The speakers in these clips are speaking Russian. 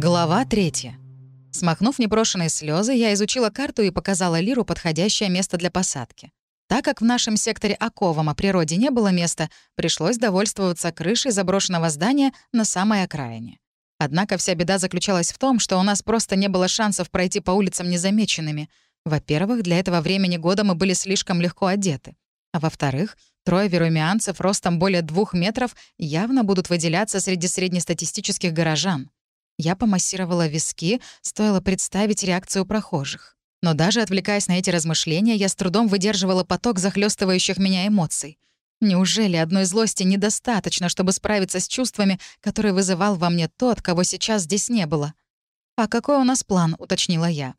Глава третья. Смахнув непрошенные слезы, я изучила карту и показала Лиру подходящее место для посадки. Так как в нашем секторе Оковом о природе не было места, пришлось довольствоваться крышей заброшенного здания на самой окраине. Однако вся беда заключалась в том, что у нас просто не было шансов пройти по улицам незамеченными. Во-первых, для этого времени года мы были слишком легко одеты. А во-вторых, трое верумианцев ростом более двух метров явно будут выделяться среди среднестатистических горожан. Я помассировала виски, стоило представить реакцию прохожих. Но даже отвлекаясь на эти размышления, я с трудом выдерживала поток захлестывающих меня эмоций. Неужели одной злости недостаточно, чтобы справиться с чувствами, которые вызывал во мне тот, кого сейчас здесь не было? «А какой у нас план?» — уточнила я.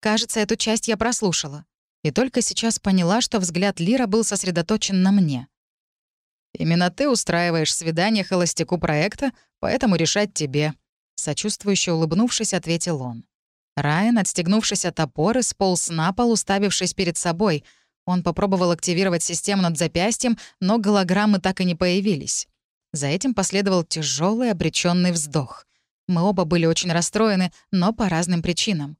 Кажется, эту часть я прослушала. И только сейчас поняла, что взгляд Лира был сосредоточен на мне. «Именно ты устраиваешь свидание холостяку проекта, поэтому решать тебе», Сочувствующе улыбнувшись, ответил он. Райан, отстегнувшись от опоры, сполз на пол, уставившись перед собой. Он попробовал активировать систему над запястьем, но голограммы так и не появились. За этим последовал тяжелый обреченный вздох. Мы оба были очень расстроены, но по разным причинам.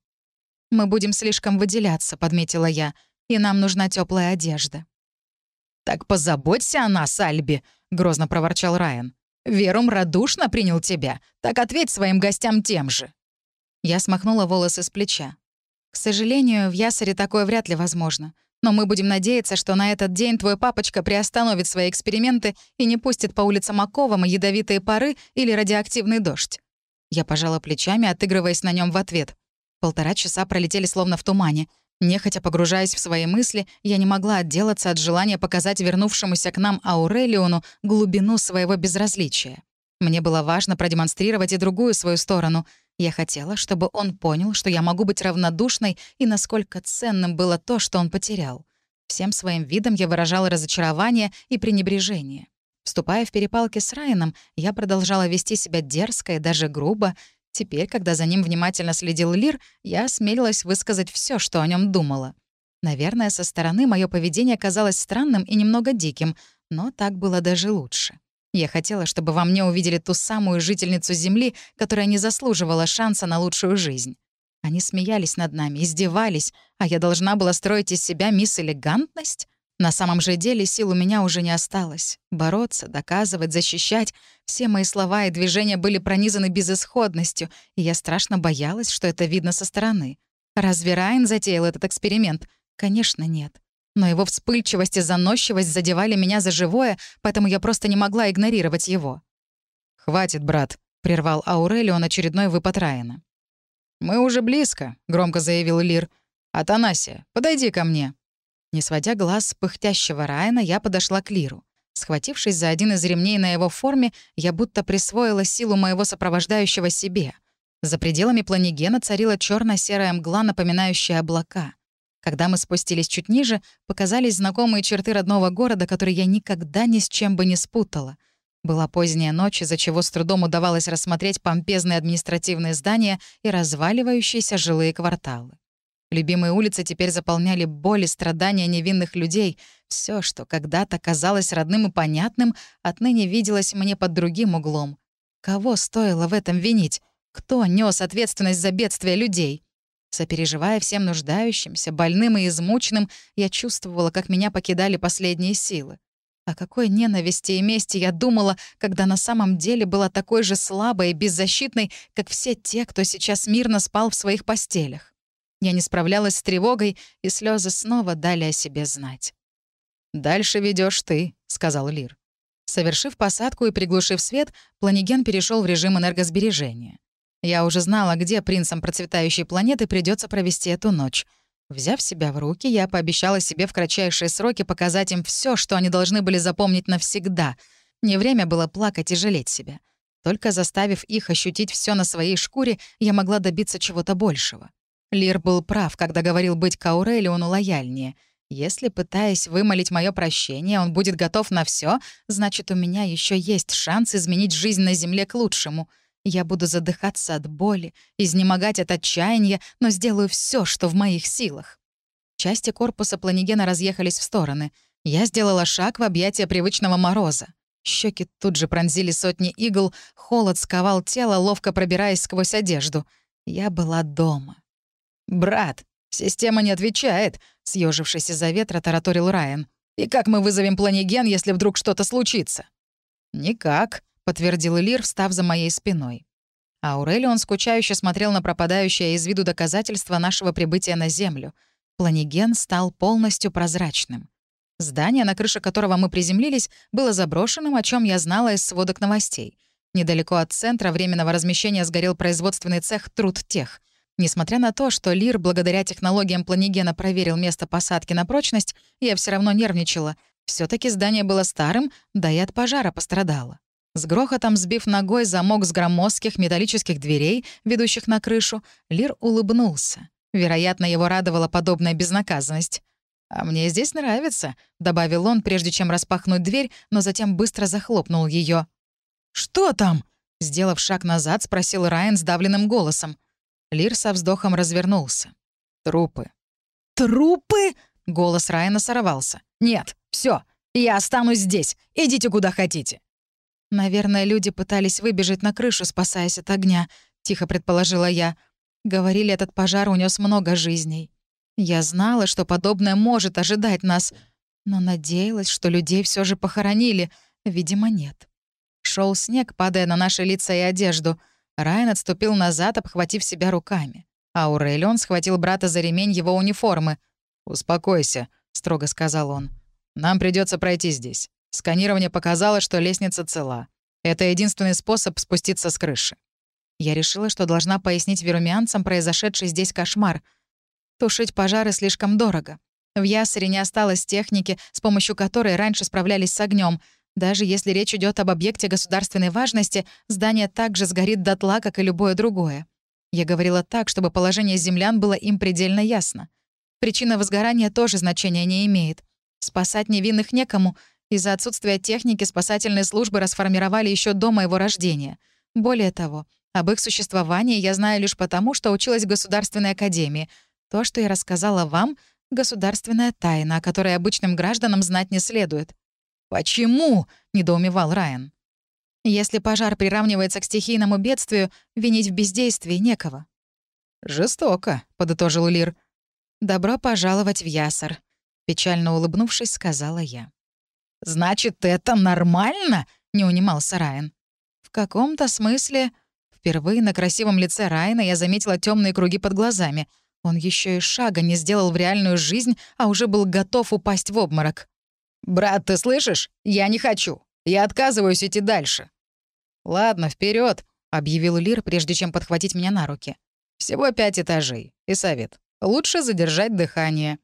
«Мы будем слишком выделяться», — подметила я, «и нам нужна теплая одежда». «Так позаботься о нас, Альби», — грозно проворчал Райан. Верум радушно принял тебя, так ответь своим гостям тем же». Я смахнула волосы с плеча. «К сожалению, в Ясаре такое вряд ли возможно. Но мы будем надеяться, что на этот день твой папочка приостановит свои эксперименты и не пустит по улицам Оковам ядовитые пары или радиоактивный дождь». Я пожала плечами, отыгрываясь на нем в ответ. Полтора часа пролетели словно в тумане — Нехотя погружаясь в свои мысли, я не могла отделаться от желания показать вернувшемуся к нам Аурелиону глубину своего безразличия. Мне было важно продемонстрировать и другую свою сторону. Я хотела, чтобы он понял, что я могу быть равнодушной и насколько ценным было то, что он потерял. Всем своим видом я выражала разочарование и пренебрежение. Вступая в перепалки с Райаном, я продолжала вести себя дерзко и даже грубо, Теперь, когда за ним внимательно следил Лир, я осмелилась высказать все, что о нем думала. Наверное, со стороны мое поведение казалось странным и немного диким, но так было даже лучше. Я хотела, чтобы во мне увидели ту самую жительницу Земли, которая не заслуживала шанса на лучшую жизнь. Они смеялись над нами, издевались, а я должна была строить из себя мисс Элегантность? На самом же деле сил у меня уже не осталось. Бороться, доказывать, защищать — все мои слова и движения были пронизаны безысходностью, и я страшно боялась, что это видно со стороны. Разве Райан затеял этот эксперимент? Конечно, нет. Но его вспыльчивость и заносчивость задевали меня за живое, поэтому я просто не могла игнорировать его. «Хватит, брат», — прервал Аурелион очередной выпад Райана. «Мы уже близко», — громко заявил Лир. «Атанасия, подойди ко мне». Не сводя глаз с пыхтящего Райана, я подошла к Лиру. Схватившись за один из ремней на его форме, я будто присвоила силу моего сопровождающего себе. За пределами планигена царила черно серая мгла, напоминающая облака. Когда мы спустились чуть ниже, показались знакомые черты родного города, которые я никогда ни с чем бы не спутала. Была поздняя ночь, из-за чего с трудом удавалось рассмотреть помпезные административные здания и разваливающиеся жилые кварталы. Любимые улицы теперь заполняли боль и страдания невинных людей. Все, что когда-то казалось родным и понятным, отныне виделось мне под другим углом. Кого стоило в этом винить? Кто нес ответственность за бедствия людей? Сопереживая всем нуждающимся, больным и измученным, я чувствовала, как меня покидали последние силы. О какой ненависти и мести я думала, когда на самом деле была такой же слабой и беззащитной, как все те, кто сейчас мирно спал в своих постелях. Я не справлялась с тревогой, и слезы снова дали о себе знать. «Дальше ведешь ты», — сказал Лир. Совершив посадку и приглушив свет, Планиген перешел в режим энергосбережения. Я уже знала, где принцам процветающей планеты придется провести эту ночь. Взяв себя в руки, я пообещала себе в кратчайшие сроки показать им все, что они должны были запомнить навсегда. Не время было плакать и жалеть себя. Только заставив их ощутить все на своей шкуре, я могла добиться чего-то большего. Лир был прав, когда говорил быть к Аурелиону лояльнее. Если, пытаясь вымолить мое прощение, он будет готов на все, значит, у меня еще есть шанс изменить жизнь на Земле к лучшему. Я буду задыхаться от боли, изнемогать от отчаяния, но сделаю все, что в моих силах. Части корпуса планигена разъехались в стороны. Я сделала шаг в объятия привычного мороза. Щеки тут же пронзили сотни игл, холод сковал тело, ловко пробираясь сквозь одежду. Я была дома. «Брат, система не отвечает», — съежившись из-за ветра, тараторил Райан. «И как мы вызовем планеген, если вдруг что-то случится?» «Никак», — подтвердил Лир, встав за моей спиной. Аурелион скучающе смотрел на пропадающее из виду доказательство нашего прибытия на Землю. Планеген стал полностью прозрачным. Здание, на крыше которого мы приземлились, было заброшенным, о чем я знала из сводок новостей. Недалеко от центра временного размещения сгорел производственный цех «Труд тех». Несмотря на то, что Лир благодаря технологиям планигена проверил место посадки на прочность, я все равно нервничала. все таки здание было старым, да и от пожара пострадало. С грохотом сбив ногой замок с громоздких металлических дверей, ведущих на крышу, Лир улыбнулся. Вероятно, его радовала подобная безнаказанность. «А мне здесь нравится», — добавил он, прежде чем распахнуть дверь, но затем быстро захлопнул ее. «Что там?» — сделав шаг назад, спросил Райан сдавленным голосом. Лир со вздохом развернулся. «Трупы». «Трупы?» — голос Райана сорвался. «Нет, все, я останусь здесь. Идите куда хотите». «Наверное, люди пытались выбежать на крышу, спасаясь от огня», — тихо предположила я. Говорили, этот пожар унес много жизней. Я знала, что подобное может ожидать нас, но надеялась, что людей все же похоронили. Видимо, нет. Шел снег, падая на наши лица и одежду. Райан отступил назад, обхватив себя руками. А Аурелион схватил брата за ремень его униформы. «Успокойся», — строго сказал он. «Нам придется пройти здесь. Сканирование показало, что лестница цела. Это единственный способ спуститься с крыши». Я решила, что должна пояснить верумианцам произошедший здесь кошмар — Тушить пожары слишком дорого. В Ясаре не осталось техники, с помощью которой раньше справлялись с огнем. Даже если речь идет об объекте государственной важности, здание также сгорит дотла, как и любое другое. Я говорила так, чтобы положение землян было им предельно ясно. Причина возгорания тоже значения не имеет. Спасать невинных некому. Из-за отсутствия техники спасательные службы расформировали еще до моего рождения. Более того, об их существовании я знаю лишь потому, что училась в Государственной академии — то, что я рассказала вам, — государственная тайна, о которой обычным гражданам знать не следует». «Почему?» — недоумевал Райан. «Если пожар приравнивается к стихийному бедствию, винить в бездействии некого». «Жестоко», — подытожил Лир. «Добро пожаловать в Ясар», — печально улыбнувшись, сказала я. «Значит, это нормально?» — не унимался Райан. «В каком-то смысле...» Впервые на красивом лице Райана я заметила темные круги под глазами — он еще и шага не сделал в реальную жизнь, а уже был готов упасть в обморок. «Брат, ты слышишь? Я не хочу. Я отказываюсь идти дальше». «Ладно, вперед, объявил Лир, прежде чем подхватить меня на руки. «Всего пять этажей. И совет. Лучше задержать дыхание».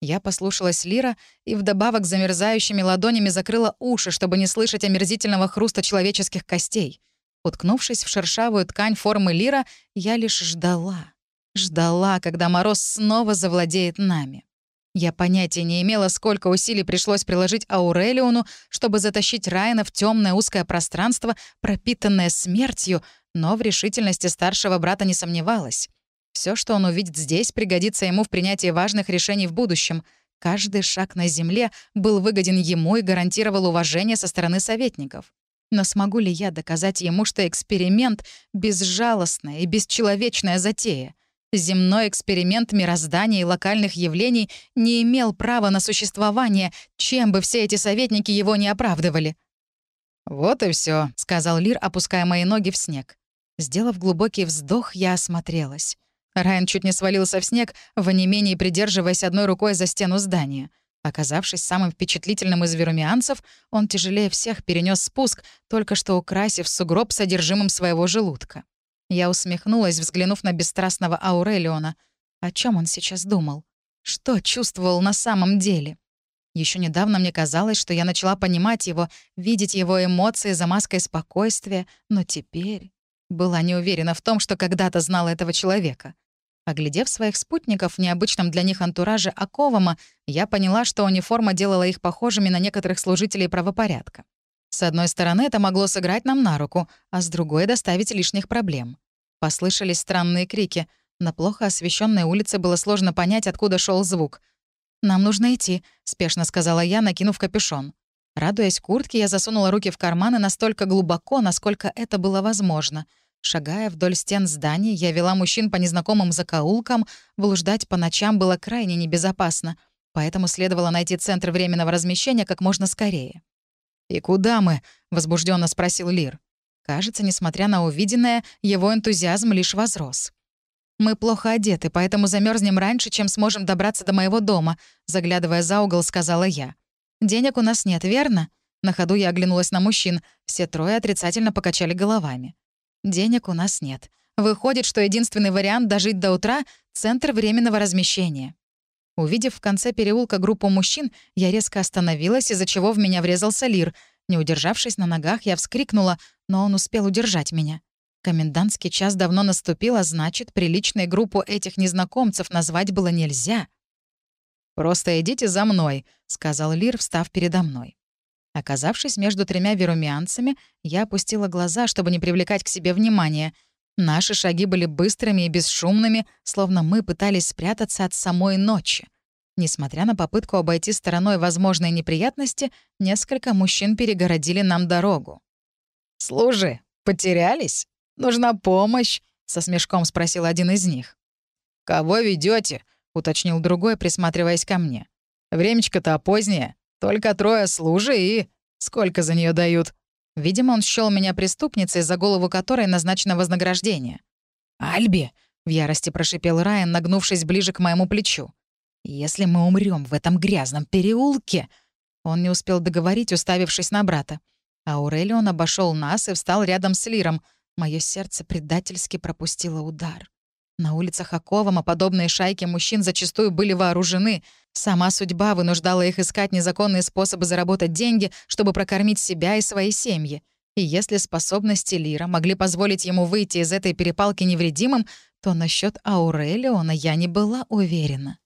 Я послушалась Лира и вдобавок замерзающими ладонями закрыла уши, чтобы не слышать омерзительного хруста человеческих костей. Уткнувшись в шершавую ткань формы Лира, я лишь ждала. Ждала, когда мороз снова завладеет нами. Я понятия не имела, сколько усилий пришлось приложить Аурелиону, чтобы затащить Райана в темное узкое пространство, пропитанное смертью, но в решительности старшего брата не сомневалась. Все, что он увидит здесь, пригодится ему в принятии важных решений в будущем. Каждый шаг на земле был выгоден ему и гарантировал уважение со стороны советников. Но смогу ли я доказать ему, что эксперимент — безжалостная и бесчеловечная затея? Земной эксперимент мироздания и локальных явлений не имел права на существование, чем бы все эти советники его не оправдывали. «Вот и все, сказал Лир, опуская мои ноги в снег. Сделав глубокий вздох, я осмотрелась. Райан чуть не свалился в снег, в онемении придерживаясь одной рукой за стену здания. Оказавшись самым впечатлительным из верумианцев, он тяжелее всех перенес спуск, только что украсив сугроб содержимым своего желудка. Я усмехнулась, взглянув на бесстрастного Аурелиона. О чем он сейчас думал? Что чувствовал на самом деле? Еще недавно мне казалось, что я начала понимать его, видеть его эмоции за маской спокойствия, но теперь была не уверена в том, что когда-то знала этого человека. Оглядев своих спутников в необычном для них антураже Аковама, я поняла, что униформа делала их похожими на некоторых служителей правопорядка. С одной стороны, это могло сыграть нам на руку, а с другой — доставить лишних проблем. Послышались странные крики. На плохо освещенной улице было сложно понять, откуда шел звук. «Нам нужно идти», — спешно сказала я, накинув капюшон. Радуясь куртке, я засунула руки в карманы настолько глубоко, насколько это было возможно. Шагая вдоль стен зданий, я вела мужчин по незнакомым закоулкам, блуждать по ночам было крайне небезопасно, поэтому следовало найти центр временного размещения как можно скорее. «И куда мы?» — возбужденно спросил Лир. Кажется, несмотря на увиденное, его энтузиазм лишь возрос. «Мы плохо одеты, поэтому замерзнем раньше, чем сможем добраться до моего дома», заглядывая за угол, сказала я. «Денег у нас нет, верно?» На ходу я оглянулась на мужчин. Все трое отрицательно покачали головами. «Денег у нас нет. Выходит, что единственный вариант дожить до утра — центр временного размещения». Увидев в конце переулка группу мужчин, я резко остановилась, из-за чего в меня врезался Лир. Не удержавшись на ногах, я вскрикнула, но он успел удержать меня. Комендантский час давно наступил, а значит, приличной группу этих незнакомцев назвать было нельзя. «Просто идите за мной», — сказал Лир, встав передо мной. Оказавшись между тремя верумианцами, я опустила глаза, чтобы не привлекать к себе внимания. Наши шаги были быстрыми и бесшумными, словно мы пытались спрятаться от самой ночи. Несмотря на попытку обойти стороной возможные неприятности, несколько мужчин перегородили нам дорогу. «Служи, потерялись?» Нужна помощь?» — со смешком спросил один из них. «Кого ведете? уточнил другой, присматриваясь ко мне. «Времечко-то позднее. Только трое служи и... Сколько за нее дают?» Видимо, он счёл меня преступницей, за голову которой назначено вознаграждение. «Альби!» — в ярости прошипел Райан, нагнувшись ближе к моему плечу. «Если мы умрем в этом грязном переулке...» Он не успел договорить, уставившись на брата. Аурелион обошел нас и встал рядом с Лиром, Мое сердце предательски пропустило удар. На улицах Аковама подобные шайки мужчин зачастую были вооружены. Сама судьба вынуждала их искать незаконные способы заработать деньги, чтобы прокормить себя и свои семьи. И если способности Лира могли позволить ему выйти из этой перепалки невредимым, то насчет Аурелиона я не была уверена.